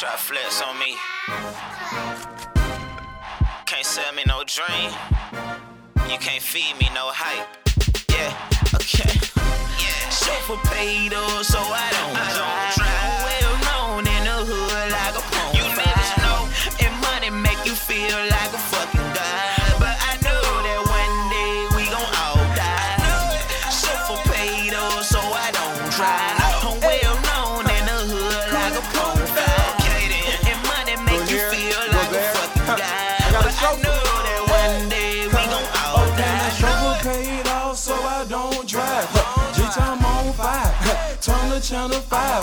Try flex on me. Can't sell me no dream. You can't feed me no hype. Yeah, okay. Yeah, chauffeur paid off, so I don't I don't drive. Well known in the hood like a punk. You niggas know, and money make you feel like channel five.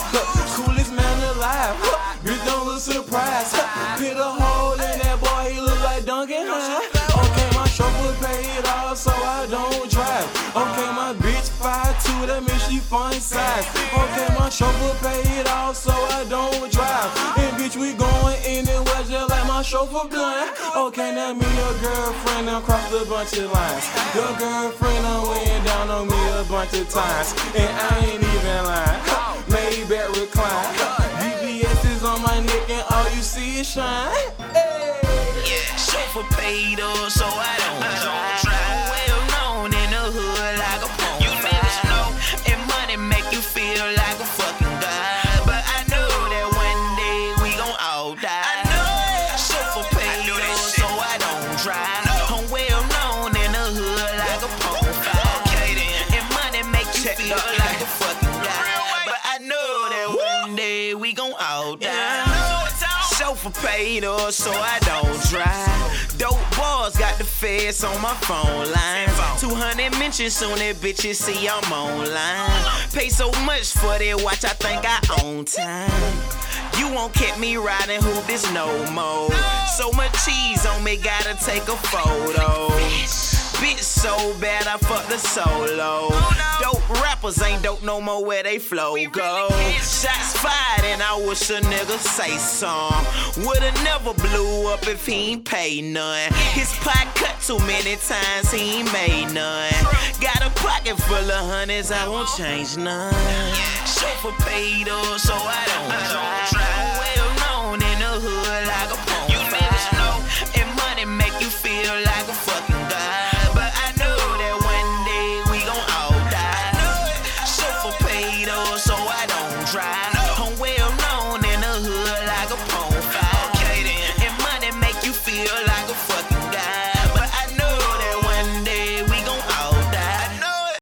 Coolest man alive, bitch don't look surprised. Hit a hole in that boy, he look like Duncan High. Okay, my chauffeur paid off, so I don't drive. Okay, my bitch 5'2", that means she fun size. Okay, my chauffeur paid off, so I don't drive. And bitch, we going anywhere just like my chauffeur blind. Okay, now me your girlfriend done crossed a bunch of lines. Your girlfriend done went down on me a bunch of times. And I ain't even lying. You see is shine. Hey. Yeah, chauffeur paid off, so I don't drive. Well known in the hood like a punk. You niggas know, and money make you feel like a fucking god. But I know that one day we gon' all die. I know it. chauffeur paid off, so I don't drive. I'm well known in the hood like a punk. Okay then, and money make you feel like a fucking god. But I know that one day we gon' all die. Chauffeur paid off, so I don't drive. Dope boys got the feds on my phone line. 200 mentions soon that bitches see I'm online. Pay so much for that watch, I think I own time. You won't keep me riding hoop this no more. So much cheese on me, gotta take a photo. Bitch so bad, I fucked the solo. Oh, Dope rappers ain't dope no more where they flow go. Shots fired and I wish a nigga say some. Woulda never blew up if he ain't pay none. His pot cut too many times, he ain't made none. Got a pocket full of hundreds, I won't change none. Chauffeur paid off, so I don't drive.